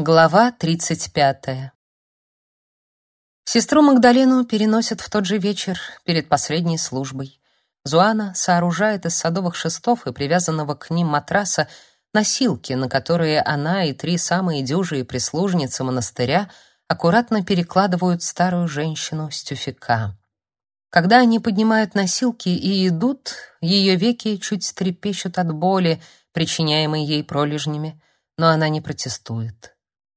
Глава 35. Сестру Магдалену переносят в тот же вечер перед последней службой. Зуана сооружает из садовых шестов и привязанного к ним матраса носилки, на которые она и три самые дюжие прислужницы монастыря аккуратно перекладывают старую женщину с тюфяка. Когда они поднимают носилки и идут, ее веки чуть трепещут от боли, причиняемой ей пролежнями, но она не протестует.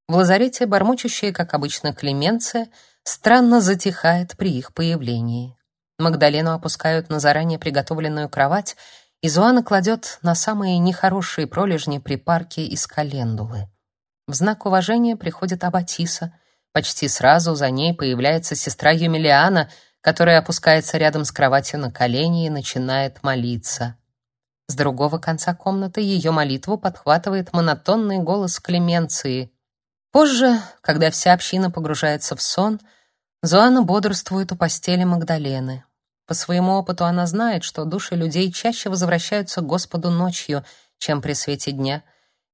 В лазарете бормочущая, как обычно, Клеменция странно затихает при их появлении. Магдалену опускают на заранее приготовленную кровать, и Зуана кладет на самые нехорошие пролежни припарки из календулы. В знак уважения приходит Абатиса. Почти сразу за ней появляется сестра Юмилиана, которая опускается рядом с кроватью на колени и начинает молиться. С другого конца комнаты ее молитву подхватывает монотонный голос Клеменции — Позже, когда вся община погружается в сон, Зоанна бодрствует у постели Магдалены. По своему опыту она знает, что души людей чаще возвращаются к Господу ночью, чем при свете дня,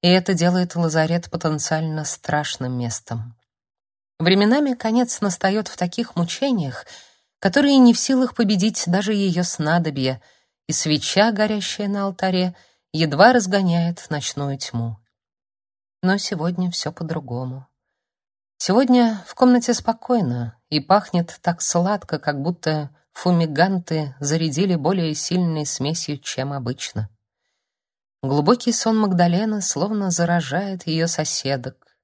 и это делает лазарет потенциально страшным местом. Временами конец настает в таких мучениях, которые не в силах победить даже ее снадобье, и свеча, горящая на алтаре, едва разгоняет ночную тьму. Но сегодня все по-другому. Сегодня в комнате спокойно и пахнет так сладко, как будто фумиганты зарядили более сильной смесью, чем обычно. Глубокий сон Магдалены словно заражает ее соседок.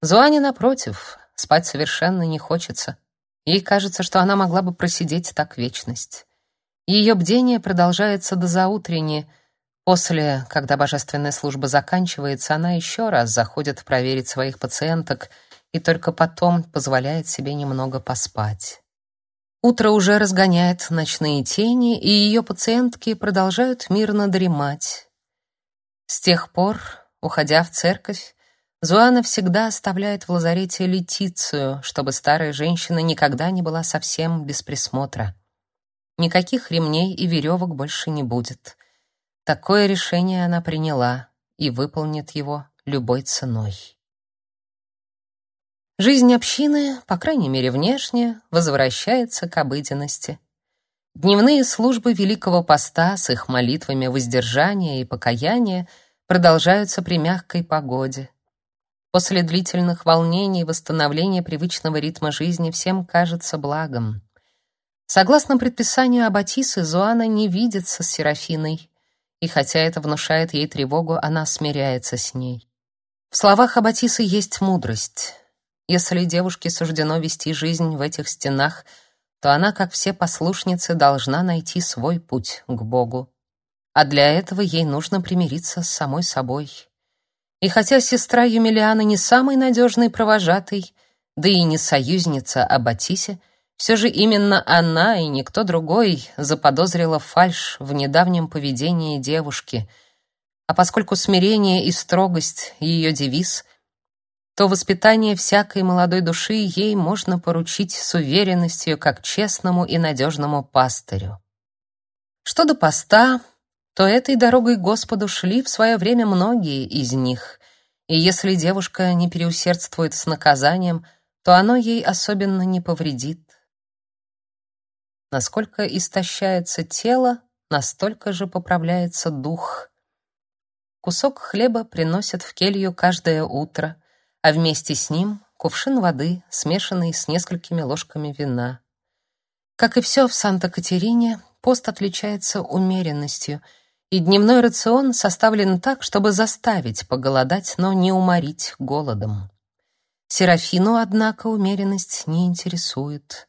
Зуане, напротив, спать совершенно не хочется. Ей кажется, что она могла бы просидеть так вечность. Ее бдение продолжается до заутренней, После, когда божественная служба заканчивается, она еще раз заходит проверить своих пациенток и только потом позволяет себе немного поспать. Утро уже разгоняет ночные тени, и ее пациентки продолжают мирно дремать. С тех пор, уходя в церковь, Зуана всегда оставляет в лазарете Летицию, чтобы старая женщина никогда не была совсем без присмотра. Никаких ремней и веревок больше не будет. Такое решение она приняла и выполнит его любой ценой. Жизнь общины, по крайней мере внешне, возвращается к обыденности. Дневные службы Великого Поста с их молитвами воздержания и покаяния продолжаются при мягкой погоде. После длительных волнений восстановление привычного ритма жизни всем кажется благом. Согласно предписанию Аббатисы, Зоана не видится с Серафиной, и хотя это внушает ей тревогу, она смиряется с ней. В словах Аббатисы есть мудрость. Если девушке суждено вести жизнь в этих стенах, то она, как все послушницы, должна найти свой путь к Богу. А для этого ей нужно примириться с самой собой. И хотя сестра Юмилиана не самый надежный провожатый, да и не союзница Аббатисе, все же именно она и никто другой заподозрила фальшь в недавнем поведении девушки. А поскольку смирение и строгость ее девиз, то воспитание всякой молодой души ей можно поручить с уверенностью как честному и надежному пастырю. Что до поста, то этой дорогой Господу шли в свое время многие из них, и если девушка не переусердствует с наказанием, то оно ей особенно не повредит. Насколько истощается тело, настолько же поправляется дух. Кусок хлеба приносят в келью каждое утро, а вместе с ним кувшин воды, смешанный с несколькими ложками вина. Как и все в Санта-Катерине, пост отличается умеренностью, и дневной рацион составлен так, чтобы заставить поголодать, но не уморить голодом. Серафину, однако, умеренность не интересует.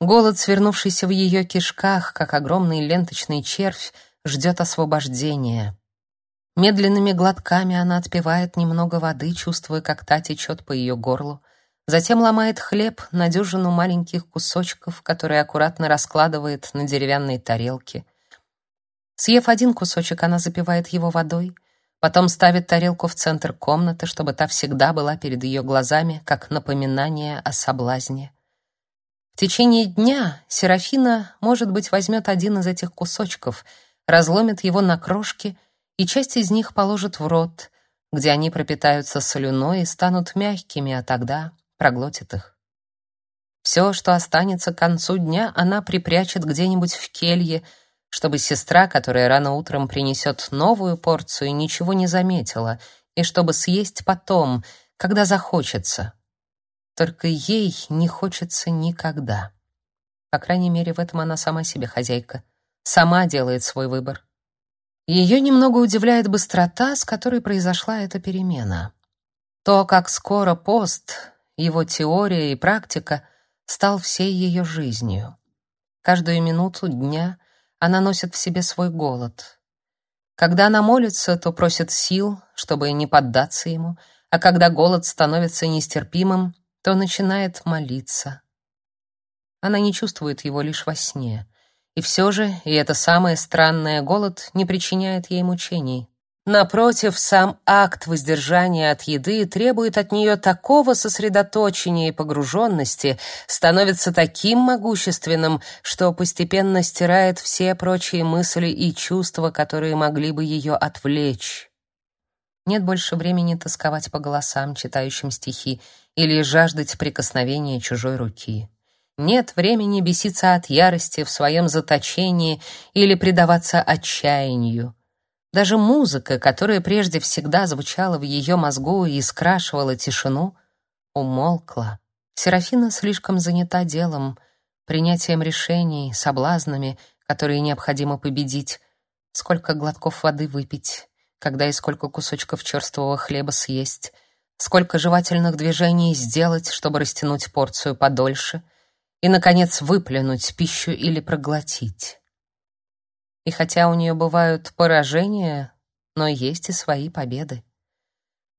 Голод, свернувшийся в ее кишках, как огромный ленточный червь, ждет освобождения. Медленными глотками она отпивает немного воды, чувствуя, как та течет по ее горлу. Затем ломает хлеб на дюжину маленьких кусочков, которые аккуратно раскладывает на деревянной тарелке. Съев один кусочек, она запивает его водой, потом ставит тарелку в центр комнаты, чтобы та всегда была перед ее глазами, как напоминание о соблазне. В течение дня Серафина, может быть, возьмет один из этих кусочков, разломит его на крошки и часть из них положит в рот, где они пропитаются солюной и станут мягкими, а тогда проглотит их. Все, что останется к концу дня, она припрячет где-нибудь в келье, чтобы сестра, которая рано утром принесет новую порцию, ничего не заметила, и чтобы съесть потом, когда захочется. Только ей не хочется никогда. По крайней мере, в этом она сама себе хозяйка. Сама делает свой выбор. Ее немного удивляет быстрота, с которой произошла эта перемена. То, как скоро пост, его теория и практика стал всей ее жизнью. Каждую минуту дня она носит в себе свой голод. Когда она молится, то просит сил, чтобы не поддаться ему, а когда голод становится нестерпимым, то начинает молиться. Она не чувствует его лишь во сне. И все же, и это самое странное, голод не причиняет ей мучений. Напротив, сам акт воздержания от еды требует от нее такого сосредоточения и погруженности, становится таким могущественным, что постепенно стирает все прочие мысли и чувства, которые могли бы ее отвлечь. Нет больше времени тосковать по голосам, читающим стихи, или жаждать прикосновения чужой руки. Нет времени беситься от ярости в своем заточении или предаваться отчаянию. Даже музыка, которая прежде всегда звучала в ее мозгу и скрашивала тишину, умолкла. Серафина слишком занята делом, принятием решений, соблазнами, которые необходимо победить, сколько глотков воды выпить, когда и сколько кусочков черствого хлеба съесть, сколько жевательных движений сделать, чтобы растянуть порцию подольше — и, наконец, выплюнуть пищу или проглотить. И хотя у нее бывают поражения, но есть и свои победы.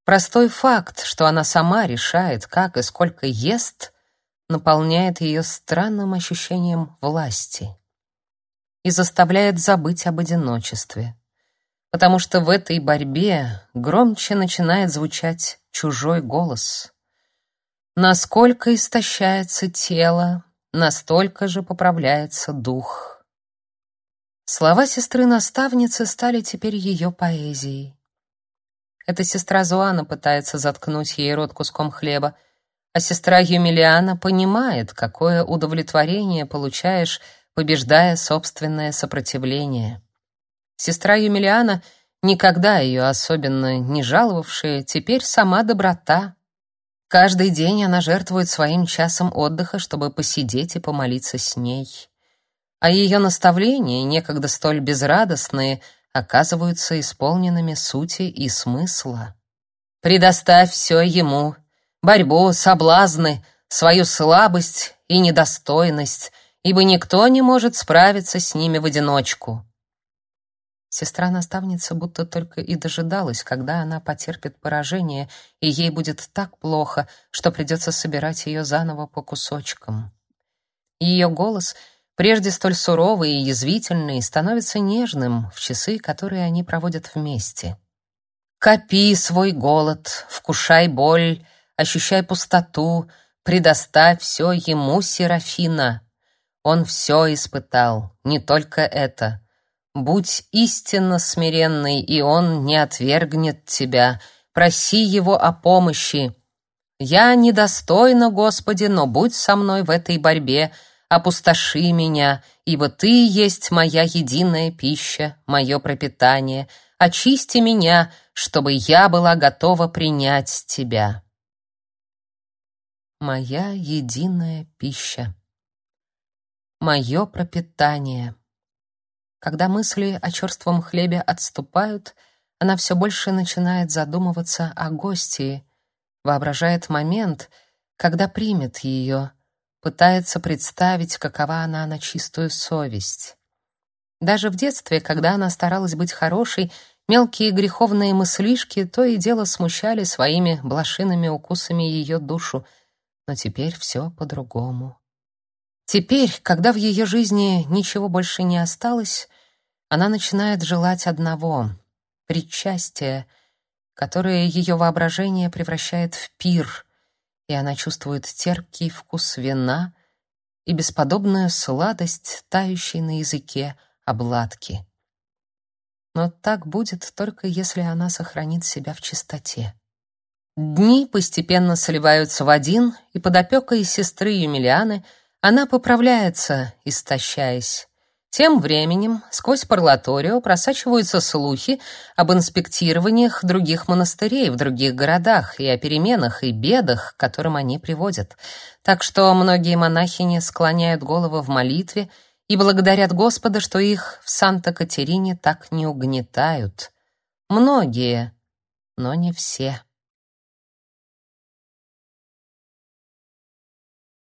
Простой факт, что она сама решает, как и сколько ест, наполняет ее странным ощущением власти и заставляет забыть об одиночестве, потому что в этой борьбе громче начинает звучать чужой голос. Насколько истощается тело, настолько же поправляется дух. Слова сестры-наставницы стали теперь ее поэзией. Эта сестра Зуана пытается заткнуть ей рот куском хлеба, а сестра Юмилиана понимает, какое удовлетворение получаешь, побеждая собственное сопротивление. Сестра Юмилиана, никогда ее особенно не жаловавшая, теперь сама доброта, Каждый день она жертвует своим часом отдыха, чтобы посидеть и помолиться с ней. А ее наставления, некогда столь безрадостные, оказываются исполненными сути и смысла. Предоставь все ему: борьбу, соблазны, свою слабость и недостойность, ибо никто не может справиться с ними в одиночку. Сестра-наставница будто только и дожидалась, когда она потерпит поражение, и ей будет так плохо, что придется собирать ее заново по кусочкам. Ее голос, прежде столь суровый и язвительный, становится нежным в часы, которые они проводят вместе. «Копи свой голод, вкушай боль, ощущай пустоту, предоставь все ему, Серафина. Он все испытал, не только это». Будь истинно смиренный, и он не отвергнет тебя. Проси его о помощи. Я недостойна, Господи, но будь со мной в этой борьбе, опустоши меня, ибо Ты есть моя единая пища, мое пропитание. Очисти меня, чтобы я была готова принять Тебя. Моя единая пища. Мое пропитание. Когда мысли о черством хлебе отступают, она все больше начинает задумываться о гостии, воображает момент, когда примет ее, пытается представить, какова она на чистую совесть. Даже в детстве, когда она старалась быть хорошей, мелкие греховные мыслишки то и дело смущали своими блошиными укусами ее душу, но теперь все по-другому. Теперь, когда в ее жизни ничего больше не осталось, она начинает желать одного — причастия, которое ее воображение превращает в пир, и она чувствует терпкий вкус вина и бесподобную сладость, тающей на языке обладки. Но так будет только если она сохранит себя в чистоте. Дни постепенно сливаются в один, и под опекой сестры Юмилианы она поправляется, истощаясь. Тем временем сквозь парлаторио просачиваются слухи об инспектированиях других монастырей в других городах и о переменах и бедах, к которым они приводят. Так что многие монахини склоняют головы в молитве и благодарят Господа, что их в Санта-Катерине так не угнетают. Многие, но не все.